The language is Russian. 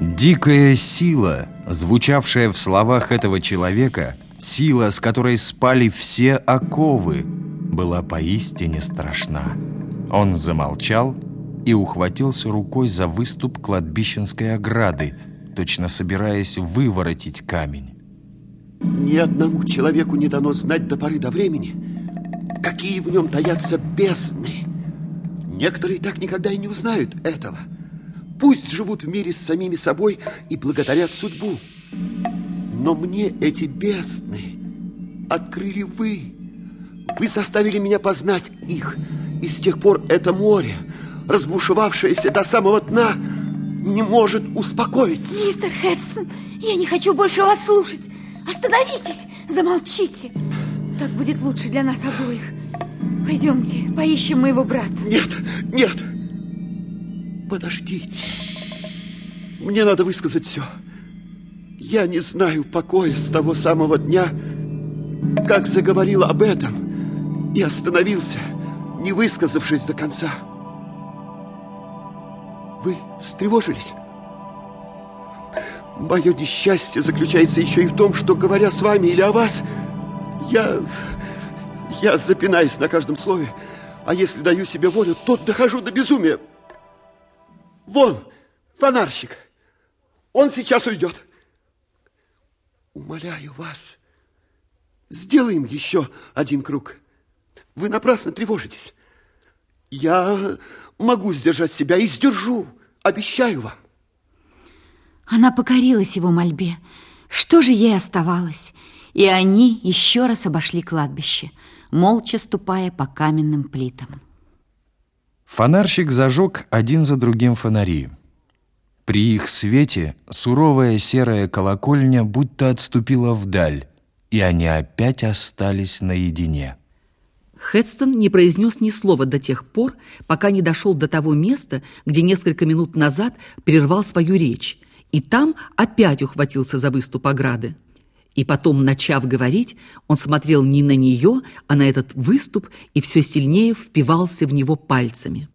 Дикая сила, звучавшая в словах этого человека, сила, с которой спали все оковы, была поистине страшна. Он замолчал и ухватился рукой за выступ кладбищенской ограды, точно собираясь выворотить камень. Ни одному человеку не дано знать до поры до времени, какие в нем таятся бездны. Некоторые так никогда и не узнают этого. Пусть живут в мире с самими собой и благодарят судьбу. Но мне эти бездны открыли вы. Вы заставили меня познать их. И с тех пор это море, разбушевавшееся до самого дна, не может успокоиться. Мистер Хедстон, я не хочу больше вас слушать. Остановитесь, замолчите. Так будет лучше для нас обоих. Пойдемте, поищем моего брата. Нет, нет. Подождите. Мне надо высказать все. Я не знаю покоя с того самого дня, как заговорил об этом и остановился, не высказавшись до конца. Вы встревожились? Мое несчастье заключается еще и в том, что, говоря с вами или о вас, я... я запинаюсь на каждом слове, а если даю себе волю, то дохожу до безумия. Вон, фонарщик. Он сейчас уйдет. Умоляю вас, сделаем еще один круг. Вы напрасно тревожитесь. Я могу сдержать себя и сдержу, обещаю вам. Она покорилась его мольбе. Что же ей оставалось? И они еще раз обошли кладбище, молча ступая по каменным плитам. Фонарщик зажег один за другим фонари. При их свете суровая серая колокольня будто отступила вдаль, и они опять остались наедине. Хедстон не произнес ни слова до тех пор, пока не дошел до того места, где несколько минут назад прервал свою речь, и там опять ухватился за выступ ограды. И потом, начав говорить, он смотрел не на нее, а на этот выступ и все сильнее впивался в него пальцами.